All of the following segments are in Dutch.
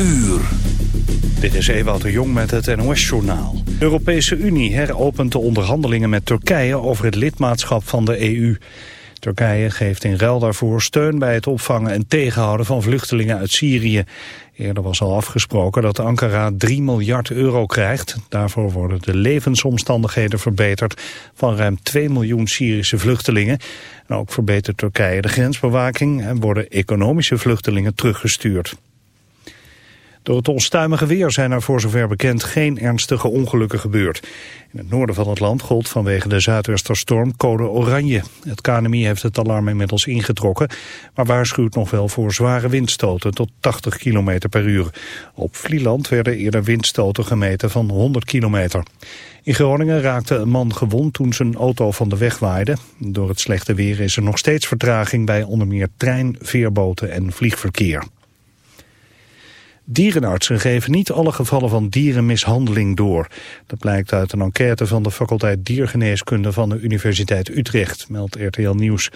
uur. Dit is Ewout de Jong met het NOS-journaal. De Europese Unie heropent de onderhandelingen met Turkije over het lidmaatschap van de EU. Turkije geeft in ruil daarvoor steun bij het opvangen en tegenhouden van vluchtelingen uit Syrië. Eerder was al afgesproken dat Ankara 3 miljard euro krijgt. Daarvoor worden de levensomstandigheden verbeterd van ruim 2 miljoen Syrische vluchtelingen. En ook verbetert Turkije de grensbewaking en worden economische vluchtelingen teruggestuurd. Door het onstuimige weer zijn er voor zover bekend geen ernstige ongelukken gebeurd. In het noorden van het land gold vanwege de zuidwesterstorm code oranje. Het KNMI heeft het alarm inmiddels ingetrokken, maar waarschuwt nog wel voor zware windstoten tot 80 km per uur. Op Vlieland werden eerder windstoten gemeten van 100 kilometer. In Groningen raakte een man gewond toen zijn auto van de weg waaide. Door het slechte weer is er nog steeds vertraging bij onder meer trein, veerboten en vliegverkeer. Dierenartsen geven niet alle gevallen van dierenmishandeling door. Dat blijkt uit een enquête van de faculteit Diergeneeskunde van de Universiteit Utrecht, meldt RTL Nieuws.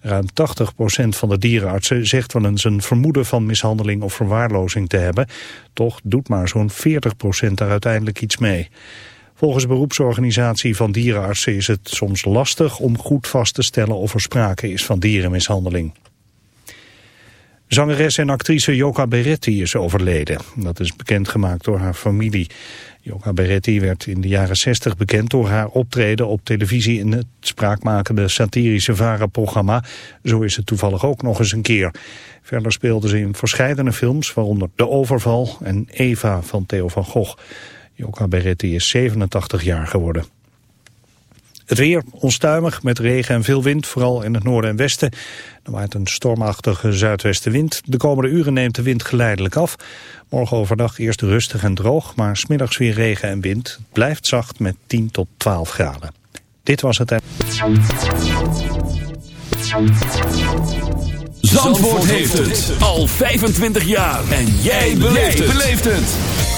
Ruim 80% van de dierenartsen zegt wel eens een vermoeden van mishandeling of verwaarlozing te hebben. Toch doet maar zo'n 40% daar uiteindelijk iets mee. Volgens beroepsorganisatie van dierenartsen is het soms lastig om goed vast te stellen of er sprake is van dierenmishandeling. Zangeres en actrice Joka Beretti is overleden. Dat is bekendgemaakt door haar familie. Joka Beretti werd in de jaren 60 bekend door haar optreden op televisie in het spraakmakende satirische VARA-programma. Zo is het toevallig ook nog eens een keer. Verder speelde ze in verschillende films, waaronder De Overval en Eva van Theo van Gogh. Joka Beretti is 87 jaar geworden. Het weer onstuimig met regen en veel wind, vooral in het noorden en westen. Er waait een stormachtige zuidwestenwind. De komende uren neemt de wind geleidelijk af. Morgen overdag eerst rustig en droog, maar smiddags weer regen en wind. Het blijft zacht met 10 tot 12 graden. Dit was het... Zandvoort heeft het al 25 jaar. En jij beleeft het.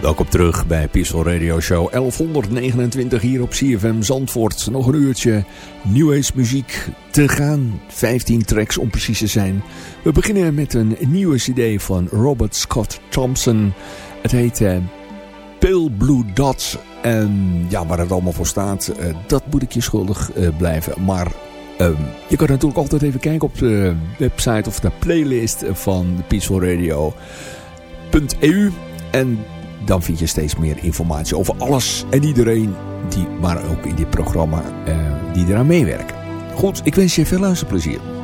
Welkom terug bij Peaceful Radio Show 1129 hier op CFM Zandvoort. Nog een uurtje New muziek te gaan. 15 tracks om precies te zijn. We beginnen met een nieuwe cd van Robert Scott Thompson. Het heet uh, Pale Blue Dots. En ja, waar het allemaal voor staat, uh, dat moet ik je schuldig uh, blijven. Maar um, je kan natuurlijk altijd even kijken op de website of de playlist van Peaceful Radio.eu. En dan vind je steeds meer informatie over alles en iedereen die, maar ook in dit programma, uh, die eraan meewerken. Goed, ik wens je veel luisterplezier.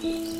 Tot